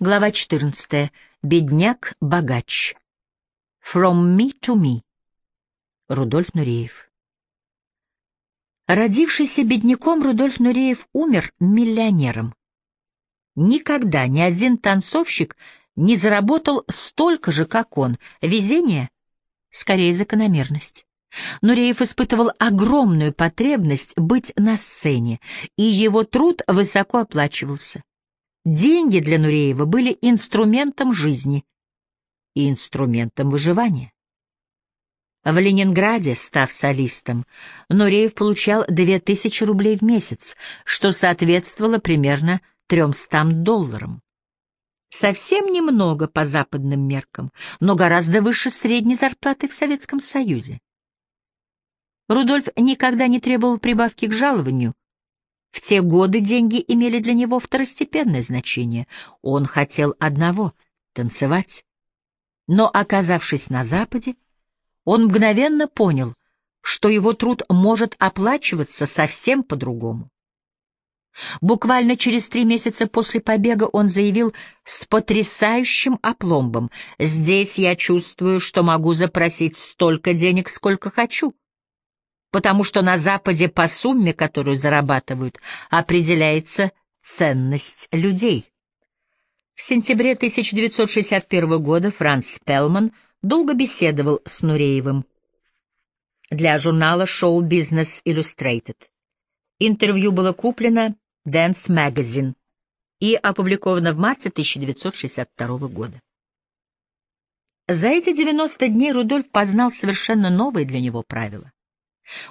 Глава 14. Бедняк-богач. From me to me. Рудольф Нуреев. Родившийся бедняком, Рудольф Нуреев умер миллионером. Никогда ни один танцовщик не заработал столько же, как он. Везение? Скорее, закономерность. Нуреев испытывал огромную потребность быть на сцене, и его труд высоко оплачивался. Деньги для Нуреева были инструментом жизни и инструментом выживания. В Ленинграде, став солистом, Нуреев получал 2000 рублей в месяц, что соответствовало примерно 300 долларам. Совсем немного по западным меркам, но гораздо выше средней зарплаты в Советском Союзе. Рудольф никогда не требовал прибавки к жалованию, в те годы деньги имели для него второстепенное значение. Он хотел одного — танцевать. Но, оказавшись на Западе, он мгновенно понял, что его труд может оплачиваться совсем по-другому. Буквально через три месяца после побега он заявил с потрясающим опломбом «Здесь я чувствую, что могу запросить столько денег, сколько хочу потому что на Западе по сумме, которую зарабатывают, определяется ценность людей. В сентябре 1961 года Франц Пелман долго беседовал с Нуреевым для журнала Show Business Illustrated. Интервью было куплено Dance Magazine и опубликовано в марте 1962 года. За эти 90 дней Рудольф познал совершенно новые для него правила.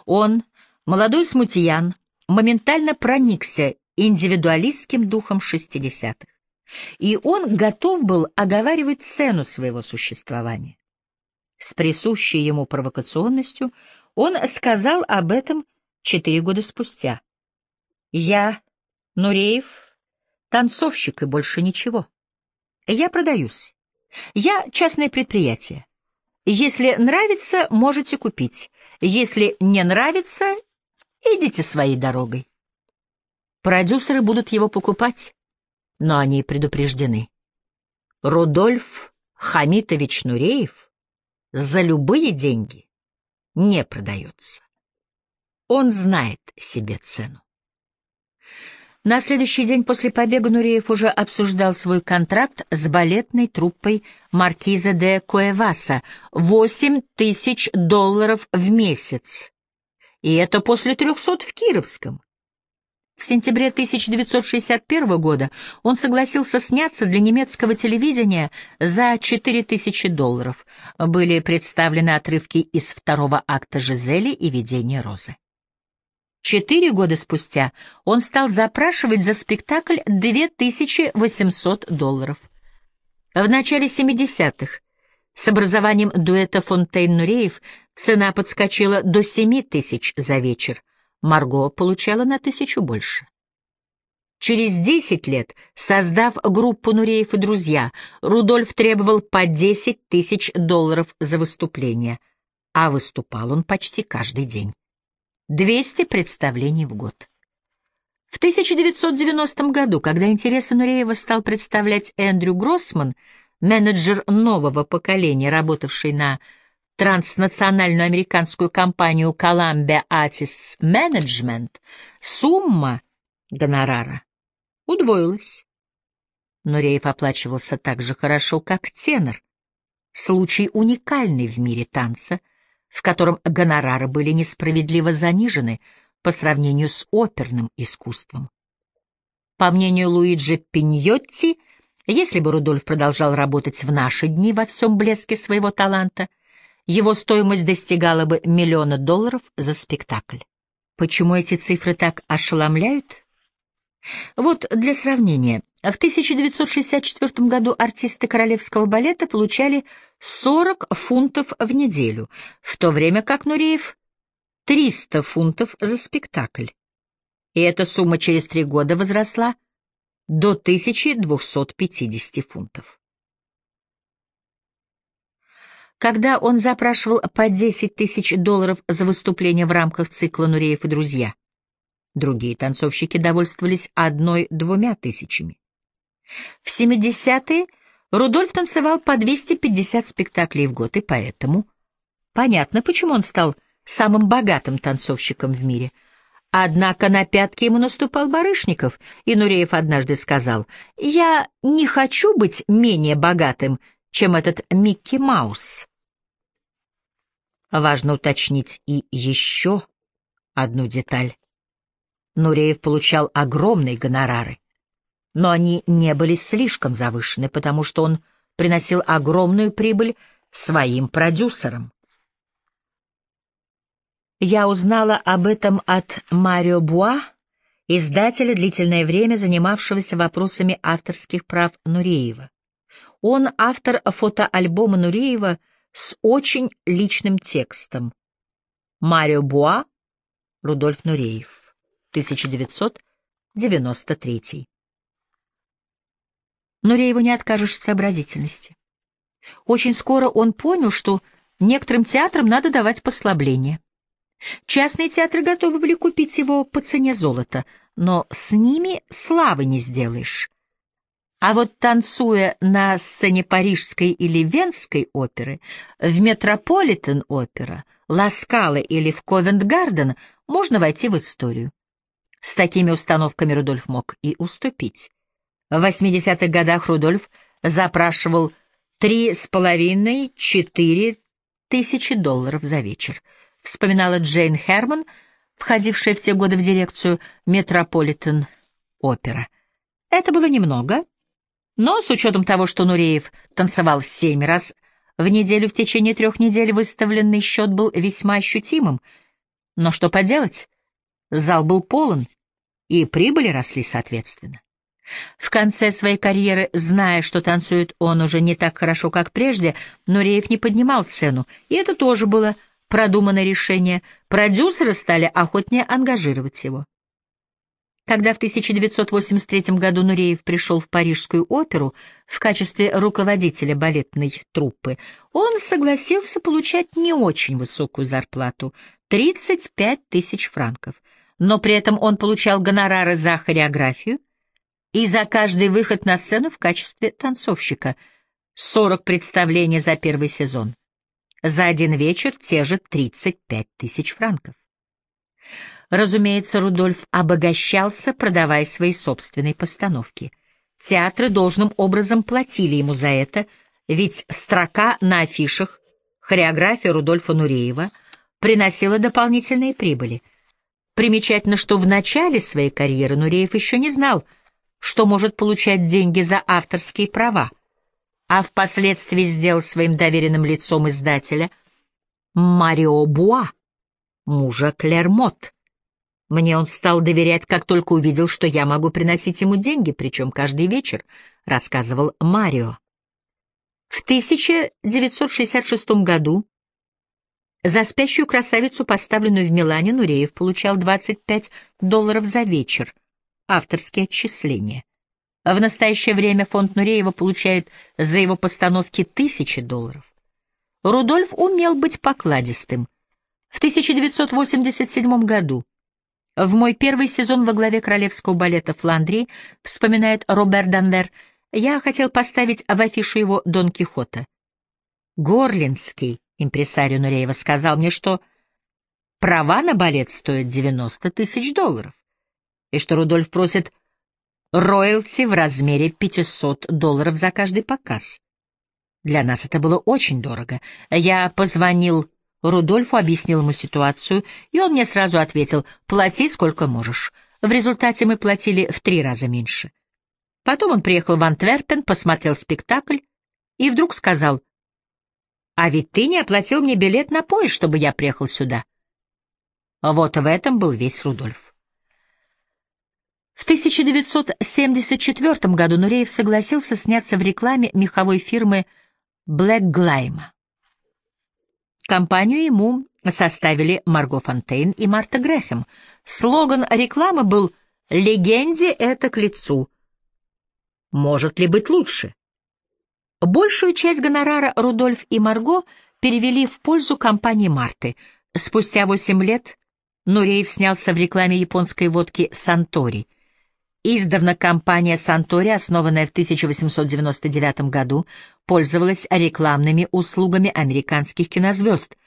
Он, молодой смутьян, моментально проникся индивидуалистским духом шестидесятых, и он готов был оговаривать цену своего существования. С присущей ему провокационностью он сказал об этом четыре года спустя. «Я, Нуреев, танцовщик и больше ничего. Я продаюсь. Я частное предприятие. Если нравится, можете купить. Если не нравится, идите своей дорогой. Продюсеры будут его покупать, но они предупреждены. Рудольф Хамитович Нуреев за любые деньги не продается. Он знает себе цену. На следующий день после побега Нуреев уже обсуждал свой контракт с балетной труппой маркиза де Куэваса — восемь тысяч долларов в месяц. И это после трехсот в Кировском. В сентябре 1961 года он согласился сняться для немецкого телевидения за 4000 долларов. Были представлены отрывки из второго акта «Жизели» и «Видение Розы». Четыре года спустя он стал запрашивать за спектакль 2800 долларов. В начале 70-х с образованием дуэта Фонтейн-Нуреев цена подскочила до 7 тысяч за вечер. Марго получала на тысячу больше. Через 10 лет, создав группу Нуреев и друзья, Рудольф требовал по 10 тысяч долларов за выступление, а выступал он почти каждый день. 200 представлений в год. В 1990 году, когда интересы Нуреева стал представлять Эндрю Гроссман, менеджер нового поколения, работавший на транснациональную американскую компанию Columbia Artists Management, сумма гонорара удвоилась. Нуреев оплачивался так же хорошо, как тенор. Случай уникальный в мире танца — в котором гонорары были несправедливо занижены по сравнению с оперным искусством. По мнению Луиджи Пиньотти, если бы Рудольф продолжал работать в наши дни во всем блеске своего таланта, его стоимость достигала бы миллиона долларов за спектакль. Почему эти цифры так ошеломляют? Вот для сравнения. В 1964 году артисты Королевского балета получали 40 фунтов в неделю, в то время как Нуреев — 300 фунтов за спектакль. И эта сумма через три года возросла до 1250 фунтов. Когда он запрашивал по 10 тысяч долларов за выступление в рамках цикла «Нуреев и друзья», другие танцовщики довольствовались одной-двумя тысячами. В 70-е Рудольф танцевал по 250 спектаклей в год, и поэтому понятно, почему он стал самым богатым танцовщиком в мире. Однако на пятки ему наступал Барышников, и Нуреев однажды сказал, «Я не хочу быть менее богатым, чем этот Микки Маус». Важно уточнить и еще одну деталь. Нуреев получал огромные гонорары, но они не были слишком завышены, потому что он приносил огромную прибыль своим продюсерам. Я узнала об этом от Марио Буа, издателя, длительное время занимавшегося вопросами авторских прав Нуреева. Он автор фотоальбома Нуреева с очень личным текстом. Марио Буа, Рудольф Нуреев, 1993. Нурееву не откажешь в сообразительности. Очень скоро он понял, что некоторым театрам надо давать послабление. Частные театры готовы были купить его по цене золота, но с ними славы не сделаешь. А вот танцуя на сцене парижской или венской оперы, в Метрополитен-опера, Ласкала или в Ковент-Гарден можно войти в историю. С такими установками Рудольф мог и уступить. В 80-х годах Рудольф запрашивал три с половиной-четыре тысячи долларов за вечер — вспоминала Джейн Херман, входившая в те годы в дирекцию Метрополитен Опера. Это было немного, но с учетом того, что Нуреев танцевал семь раз в неделю в течение трех недель, выставленный счет был весьма ощутимым. Но что поделать? Зал был полон, и прибыли росли соответственно. В конце своей карьеры, зная, что танцует он уже не так хорошо, как прежде, Нуреев не поднимал цену, и это тоже было продуманное решение, продюсеры стали охотнее ангажировать его. Когда в 1983 году Нуреев пришел в Парижскую оперу в качестве руководителя балетной труппы, он согласился получать не очень высокую зарплату — 35 тысяч франков, но при этом он получал гонорары за хореографию и за каждый выход на сцену в качестве танцовщика — 40 представлений за первый сезон. За один вечер те же 35 тысяч франков. Разумеется, Рудольф обогащался, продавая свои собственные постановки. Театры должным образом платили ему за это, ведь строка на афишах, хореография Рудольфа Нуреева приносила дополнительные прибыли. Примечательно, что в начале своей карьеры Нуреев еще не знал, что может получать деньги за авторские права а впоследствии сделал своим доверенным лицом издателя Марио Буа, мужа Клермот. Мне он стал доверять, как только увидел, что я могу приносить ему деньги, причем каждый вечер, — рассказывал Марио. В 1966 году за спящую красавицу, поставленную в Милане, Нуреев получал 25 долларов за вечер, авторские отчисления. В настоящее время фонд Нуреева получает за его постановки тысячи долларов. Рудольф умел быть покладистым. В 1987 году, в мой первый сезон во главе королевского балета Фландрии, вспоминает Роберт Данвер, я хотел поставить в афишу его Дон Кихота. Горлинский, импресарио Нуреева, сказал мне, что права на балет стоят 90 тысяч долларов, и что Рудольф просит роялти в размере 500 долларов за каждый показ. Для нас это было очень дорого. Я позвонил Рудольфу, объяснил ему ситуацию, и он мне сразу ответил «плати сколько можешь». В результате мы платили в три раза меньше. Потом он приехал в Антверпен, посмотрел спектакль и вдруг сказал «А ведь ты не оплатил мне билет на поезд, чтобы я приехал сюда». Вот в этом был весь Рудольф. В 1974 году Нуреев согласился сняться в рекламе меховой фирмы Black Glime. Компанию ему составили Марго Фонтейн и Марта Грэхэм. Слоган рекламы был «Легенде это к лицу». Может ли быть лучше? Большую часть гонорара Рудольф и Марго перевели в пользу компании Марты. Спустя восемь лет Нуреев снялся в рекламе японской водки «Сантори». Издавна компания «Сантори», основанная в 1899 году, пользовалась рекламными услугами американских кинозвезд.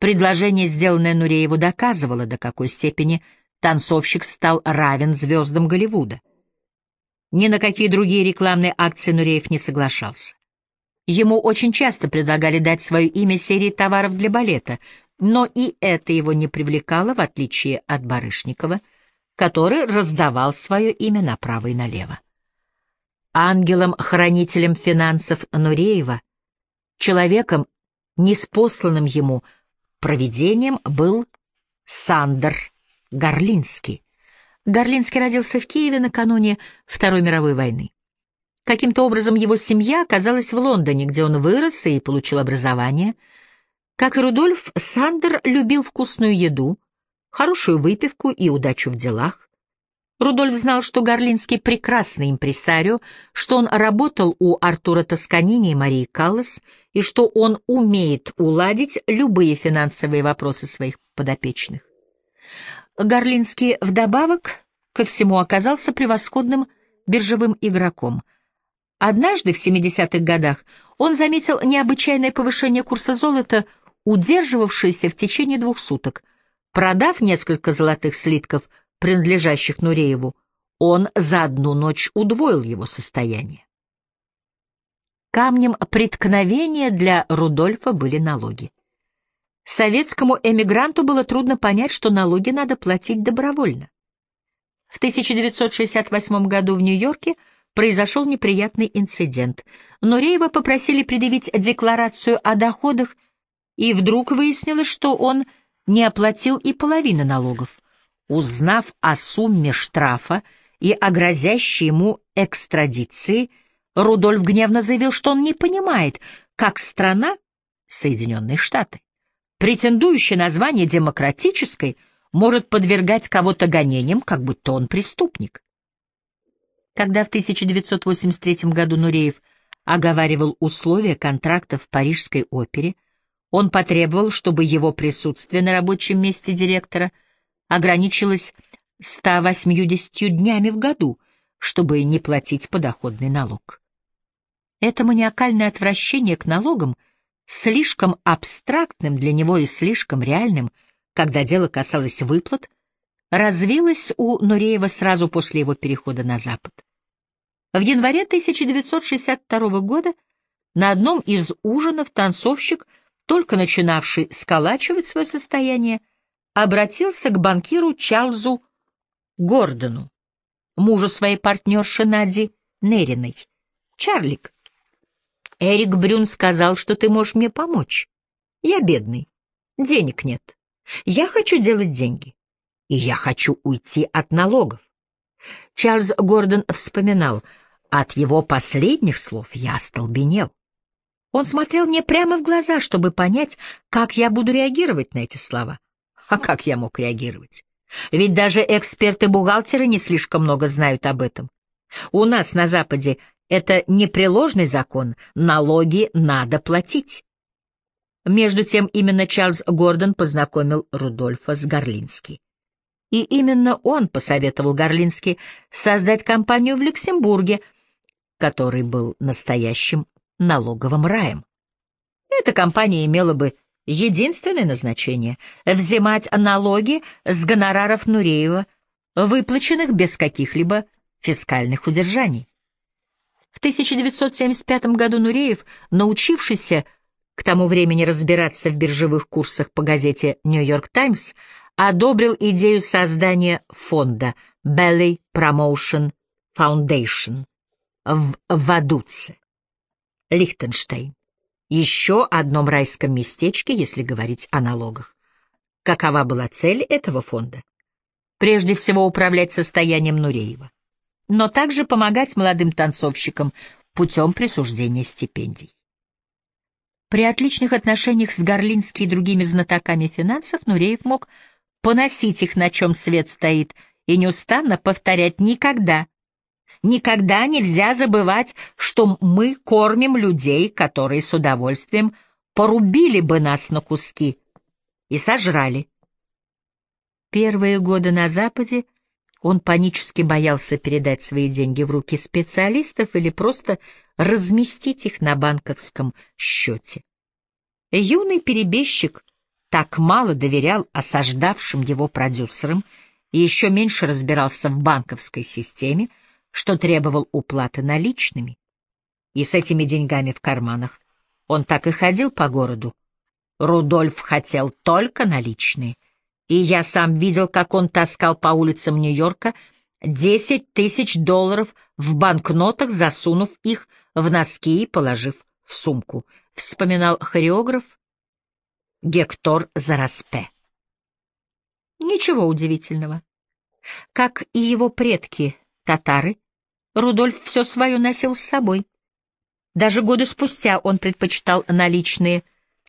Предложение, сделанное Нурееву, доказывало, до какой степени танцовщик стал равен звездам Голливуда. Ни на какие другие рекламные акции Нуреев не соглашался. Ему очень часто предлагали дать свое имя серии товаров для балета, но и это его не привлекало, в отличие от Барышникова — который раздавал свое имя направо и налево. Ангелом-хранителем финансов Нуреева, человеком, неспосланным ему провидением, был Сандер Горлинский. Горлинский родился в Киеве накануне Второй мировой войны. Каким-то образом его семья оказалась в Лондоне, где он вырос и получил образование. Как и Рудольф, Сандер любил вкусную еду, хорошую выпивку и удачу в делах. Рудольф знал, что Горлинский прекрасный импресарио, что он работал у Артура Тосканини и Марии Каллас, и что он умеет уладить любые финансовые вопросы своих подопечных. Горлинский вдобавок ко всему оказался превосходным биржевым игроком. Однажды в 70-х годах он заметил необычайное повышение курса золота, удерживавшееся в течение двух суток — Продав несколько золотых слитков, принадлежащих Нурееву, он за одну ночь удвоил его состояние. Камнем преткновения для Рудольфа были налоги. Советскому эмигранту было трудно понять, что налоги надо платить добровольно. В 1968 году в Нью-Йорке произошел неприятный инцидент. Нуреева попросили предъявить декларацию о доходах, и вдруг выяснилось, что он – не оплатил и половины налогов. Узнав о сумме штрафа и о грозящей ему экстрадиции, Рудольф гневно заявил, что он не понимает, как страна, Соединенные Штаты, претендующая на звание демократической, может подвергать кого-то гонениям, как будто он преступник. Когда в 1983 году Нуреев оговаривал условия контракта в Парижской опере, он потребовал, чтобы его присутствие на рабочем месте директора ограничилось 180 днями в году, чтобы не платить подоходный налог. Это маниакальное отвращение к налогам, слишком абстрактным для него и слишком реальным, когда дело касалось выплат, развилось у Нуреева сразу после его перехода на Запад. В январе 1962 года на одном из ужинов танцовщик – только начинавший сколачивать свое состояние, обратился к банкиру Чарльзу Гордону, мужу своей партнерши Нади Нериной. «Чарлик, Эрик Брюн сказал, что ты можешь мне помочь. Я бедный, денег нет. Я хочу делать деньги, и я хочу уйти от налогов». Чарльз Гордон вспоминал, от его последних слов я остолбенел. Он смотрел мне прямо в глаза, чтобы понять, как я буду реагировать на эти слова. А как я мог реагировать? Ведь даже эксперты-бухгалтеры не слишком много знают об этом. У нас на Западе это непреложный закон, налоги надо платить. Между тем именно Чарльз Гордон познакомил Рудольфа с Горлински. И именно он посоветовал Горлински создать компанию в Люксембурге, который был настоящим налоговым раем. Эта компания имела бы единственное назначение — взимать налоги с гонораров Нуреева, выплаченных без каких-либо фискальных удержаний. В 1975 году Нуреев, научившийся к тому времени разбираться в биржевых курсах по газете «Нью-Йорк Таймс», одобрил идею создания фонда Belly Promotion Foundation в Вадуце. Лихтенштейн. Еще одном райском местечке, если говорить о налогах. Какова была цель этого фонда? Прежде всего управлять состоянием Нуреева, но также помогать молодым танцовщикам путем присуждения стипендий. При отличных отношениях с Горлински и другими знатоками финансов Нуреев мог поносить их, на чем свет стоит, и неустанно повторять «никогда, Никогда нельзя забывать, что мы кормим людей, которые с удовольствием порубили бы нас на куски и сожрали. Первые годы на Западе Он панически боялся передать свои деньги в руки специалистов или просто разместить их на банковском счете. Юный перебежчик так мало доверял осаждавшим его продюсерам и еще меньше разбирался в банковской системе, что требовал уплаты наличными. И с этими деньгами в карманах он так и ходил по городу. Рудольф хотел только наличные, и я сам видел, как он таскал по улицам Нью-Йорка десять тысяч долларов в банкнотах, засунув их в носки и положив в сумку, вспоминал хореограф Гектор Зараспе. Ничего удивительного. Как и его предки, татары, Рудольф все свое носил с собой. Даже годы спустя он предпочитал наличные,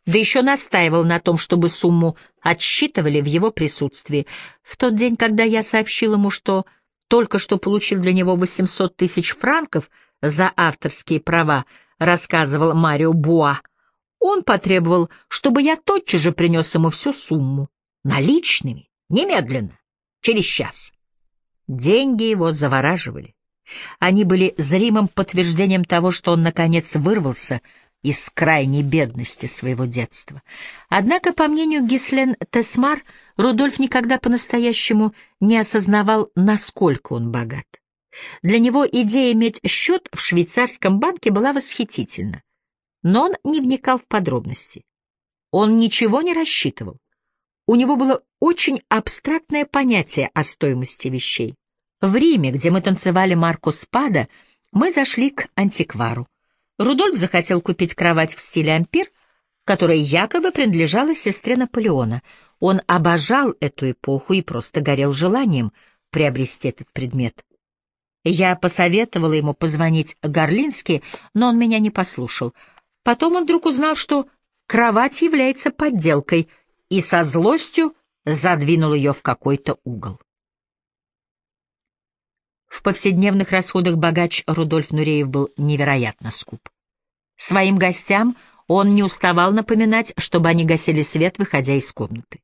да еще настаивал на том, чтобы сумму отсчитывали в его присутствии. В тот день, когда я сообщил ему, что только что получил для него 800 тысяч франков за авторские права, рассказывал Марио Буа, он потребовал, чтобы я тотчас же принес ему всю сумму. Наличными, немедленно, через час. Деньги его завораживали. Они были зримым подтверждением того, что он, наконец, вырвался из крайней бедности своего детства. Однако, по мнению Гислен Тесмар, Рудольф никогда по-настоящему не осознавал, насколько он богат. Для него идея иметь счет в швейцарском банке была восхитительна, но он не вникал в подробности. Он ничего не рассчитывал. У него было очень абстрактное понятие о стоимости вещей. В Риме, где мы танцевали Марку Спада, мы зашли к антиквару. Рудольф захотел купить кровать в стиле ампир, которая якобы принадлежала сестре Наполеона. Он обожал эту эпоху и просто горел желанием приобрести этот предмет. Я посоветовала ему позвонить Горлински, но он меня не послушал. Потом он вдруг узнал, что кровать является подделкой, и со злостью задвинул ее в какой-то угол. В повседневных расходах богач Рудольф Нуреев был невероятно скуп. Своим гостям он не уставал напоминать, чтобы они гасили свет, выходя из комнаты.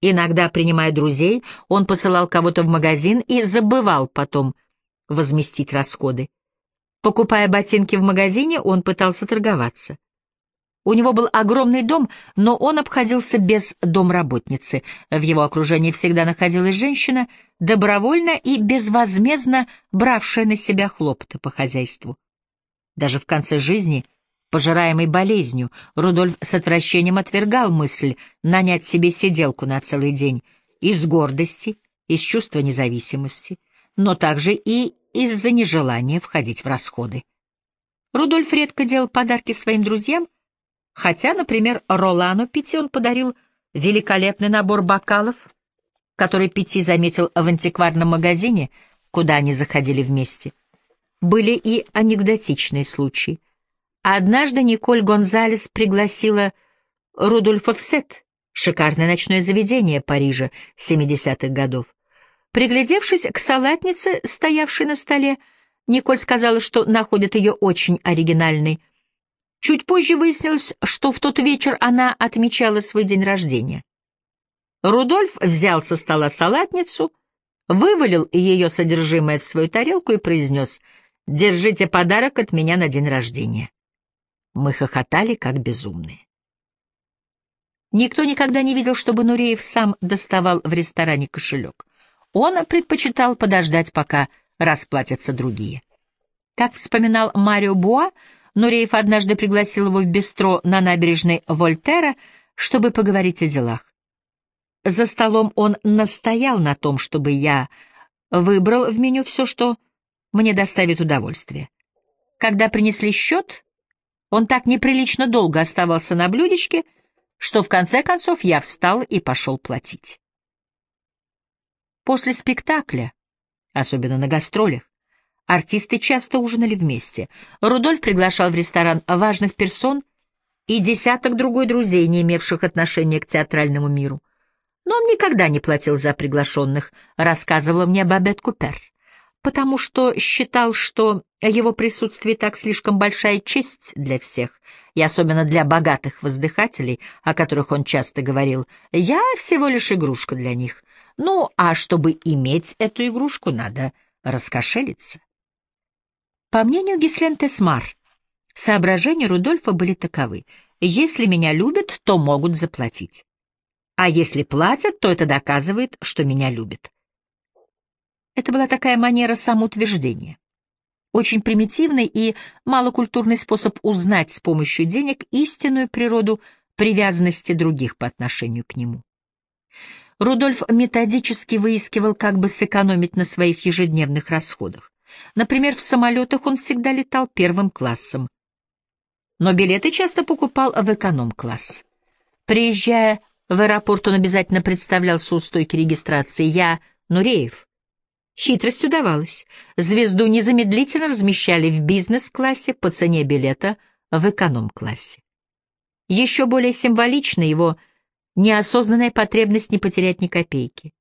Иногда, принимая друзей, он посылал кого-то в магазин и забывал потом возместить расходы. Покупая ботинки в магазине, он пытался торговаться. У него был огромный дом, но он обходился без домработницы. В его окружении всегда находилась женщина, добровольно и безвозмездно бравшая на себя хлопоты по хозяйству. Даже в конце жизни, пожираемой болезнью, Рудольф с отвращением отвергал мысль нанять себе сиделку на целый день из гордости, из чувства независимости, но также и из-за нежелания входить в расходы. Рудольф редко делал подарки своим друзьям, Хотя, например, Ролану Пяти он подарил великолепный набор бокалов, который Пяти заметил в антикварном магазине, куда они заходили вместе. Были и анекдотичные случаи. Однажды Николь Гонзалес пригласила Рудольфа в сет, шикарное ночное заведение Парижа 70-х годов. Приглядевшись к салатнице, стоявшей на столе, Николь сказала, что находит ее очень оригинальной — Чуть позже выяснилось, что в тот вечер она отмечала свой день рождения. Рудольф взял со стола салатницу, вывалил ее содержимое в свою тарелку и произнес «Держите подарок от меня на день рождения». Мы хохотали, как безумные. Никто никогда не видел, чтобы Нуреев сам доставал в ресторане кошелек. Он предпочитал подождать, пока расплатятся другие. Как вспоминал Марио Буа, Нуреев однажды пригласил его в бистро на набережной Вольтера, чтобы поговорить о делах. За столом он настоял на том, чтобы я выбрал в меню все, что мне доставит удовольствие. Когда принесли счет, он так неприлично долго оставался на блюдечке, что в конце концов я встал и пошел платить. После спектакля, особенно на гастролях, Артисты часто ужинали вместе. Рудольф приглашал в ресторан важных персон и десяток другой друзей, не имевших отношения к театральному миру. Но он никогда не платил за приглашенных, рассказывала мне Бабет Купер, потому что считал, что его присутствие так слишком большая честь для всех, и особенно для богатых воздыхателей, о которых он часто говорил, «Я всего лишь игрушка для них». Ну, а чтобы иметь эту игрушку, надо раскошелиться. По мнению Гислен Тесмар, соображения Рудольфа были таковы. Если меня любят, то могут заплатить. А если платят, то это доказывает, что меня любят. Это была такая манера самоутверждения. Очень примитивный и малокультурный способ узнать с помощью денег истинную природу привязанности других по отношению к нему. Рудольф методически выискивал, как бы сэкономить на своих ежедневных расходах. Например, в самолетах он всегда летал первым классом. Но билеты часто покупал в эконом-класс. Приезжая в аэропорт, он обязательно представлялся у стойки регистрации «Я Нуреев». Хитрость удавалась. Звезду незамедлительно размещали в бизнес-классе по цене билета в эконом-классе. Еще более символична его неосознанная потребность не потерять ни копейки.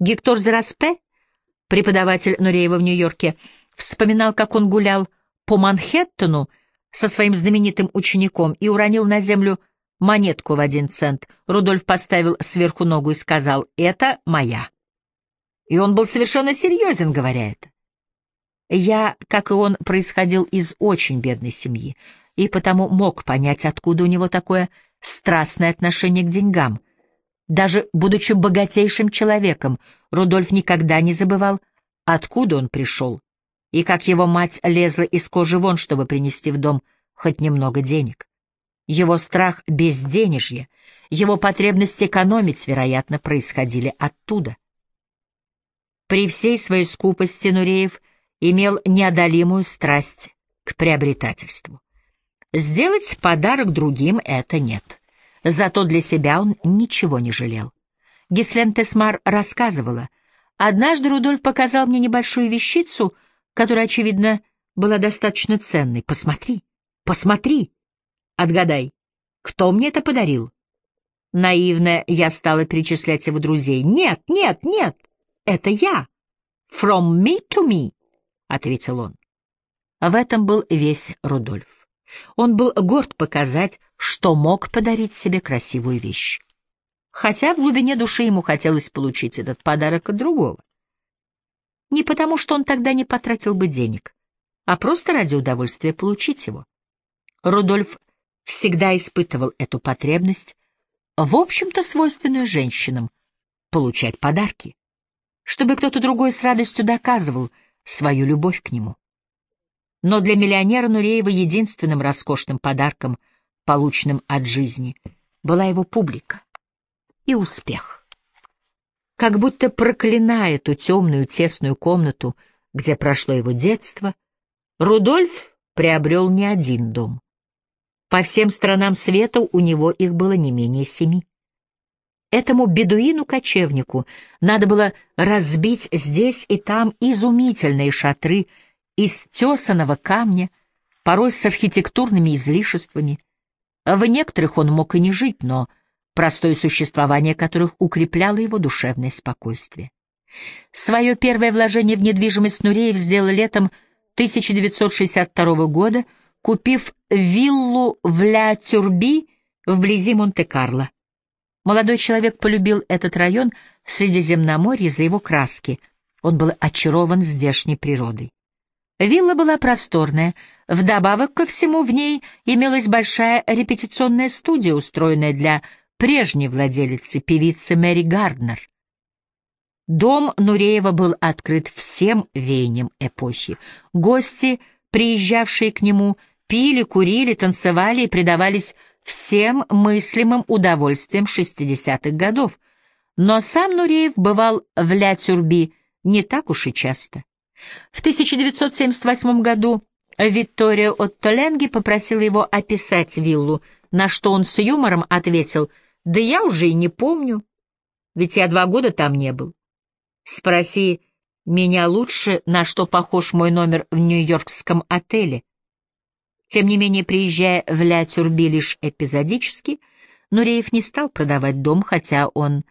Гектор Зараспе, преподаватель Нуреева в Нью-Йорке, вспоминал, как он гулял по Манхэттену со своим знаменитым учеником и уронил на землю монетку в один цент. Рудольф поставил сверху ногу и сказал «Это моя». И он был совершенно серьезен, говоря это. Я, как и он, происходил из очень бедной семьи, и потому мог понять, откуда у него такое страстное отношение к деньгам. Даже будучи богатейшим человеком, Рудольф никогда не забывал, откуда он пришел, и как его мать лезла из кожи вон, чтобы принести в дом хоть немного денег. Его страх безденежья, его потребность экономить, вероятно, происходили оттуда. При всей своей скупости Нуреев имел неодолимую страсть к приобретательству. Сделать подарок другим — это нет. Зато для себя он ничего не жалел. Гислен Тесмар рассказывала, «Однажды Рудольф показал мне небольшую вещицу, которая, очевидно, была достаточно ценной. Посмотри, посмотри! Отгадай, кто мне это подарил?» Наивно я стала перечислять его друзей. «Нет, нет, нет! это я. From me to me, — ответил он. В этом был весь Рудольф. Он был горд показать, что мог подарить себе красивую вещь. Хотя в глубине души ему хотелось получить этот подарок от другого. Не потому, что он тогда не потратил бы денег, а просто ради удовольствия получить его. Рудольф всегда испытывал эту потребность, в общем-то свойственную женщинам, получать подарки чтобы кто-то другой с радостью доказывал свою любовь к нему. Но для миллионера Нуреева единственным роскошным подарком, полученным от жизни, была его публика и успех. Как будто проклиная ту темную тесную комнату, где прошло его детство, Рудольф приобрел не один дом. По всем странам света у него их было не менее семи. Этому бедуину-кочевнику надо было разбить здесь и там изумительные шатры из тесаного камня, порой с архитектурными излишествами. В некоторых он мог и не жить, но простое существование которых укрепляло его душевное спокойствие. Свое первое вложение в недвижимость Нуреев сделал летом 1962 года, купив виллу в Ля-Тюрби вблизи Монте-Карло. Молодой человек полюбил этот район Средиземноморья за его краски. Он был очарован здешней природой. Вилла была просторная, вдобавок ко всему в ней имелась большая репетиционная студия, устроенная для прежней владелицы, певицы Мэри Гарднер. Дом Нуреева был открыт всем веянием эпохи. Гости, приезжавшие к нему, пили, курили, танцевали и предавались всем мыслимым удовольствием 60-х годов, но сам Нуреев бывал в Ля-Тюрби не так уж и часто. В 1978 году Виктория Оттоленги попросила его описать виллу, на что он с юмором ответил, «Да я уже и не помню, ведь я два года там не был. Спроси меня лучше, на что похож мой номер в нью-йоркском отеле. Тем не менее, приезжая в Ля-Тюрби лишь эпизодически, Нуреев не стал продавать дом, хотя он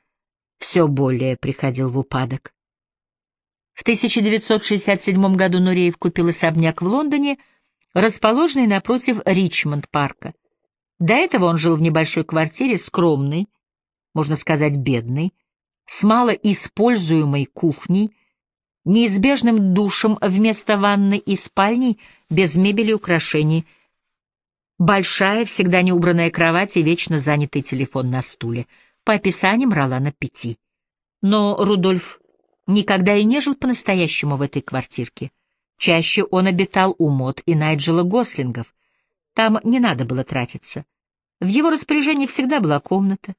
все более приходил в упадок. В 1967 году Нуреев купил особняк в Лондоне, расположенный напротив Ричмонд-парка. До этого он жил в небольшой квартире, скромной, можно сказать, бедной, с малоиспользуемой кухней, неизбежным душем вместо ванны и спальней без мебели и украшений, большая, всегда неубранная кровать и вечно занятый телефон на стуле, по описаниям Ролана Пяти. Но Рудольф никогда и не жил по-настоящему в этой квартирке. Чаще он обитал у Мод и Найджела Гослингов. Там не надо было тратиться. В его распоряжении всегда была комната,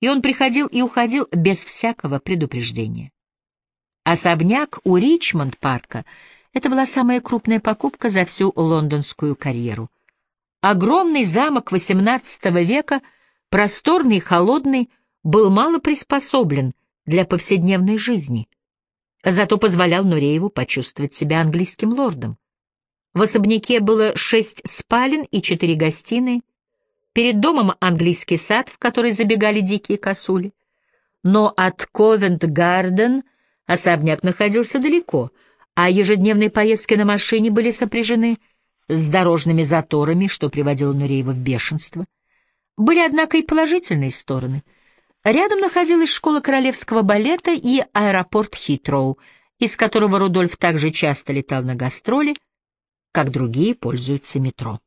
и он приходил и уходил без всякого предупреждения. Особняк у Ричмонд-парка — это была самая крупная покупка за всю лондонскую карьеру. Огромный замок XVIII века, просторный и холодный, был мало приспособлен для повседневной жизни, зато позволял Нурееву почувствовать себя английским лордом. В особняке было шесть спален и четыре гостиные, Перед домом английский сад, в который забегали дикие косули. Но от Ковент-Гарден особняк находился далеко, а ежедневные поездки на машине были сопряжены с дорожными заторами, что приводило Нуреева в бешенство. Были, однако, и положительные стороны. Рядом находилась школа королевского балета и аэропорт Хитроу, из которого Рудольф также часто летал на гастроли, как другие пользуются метро.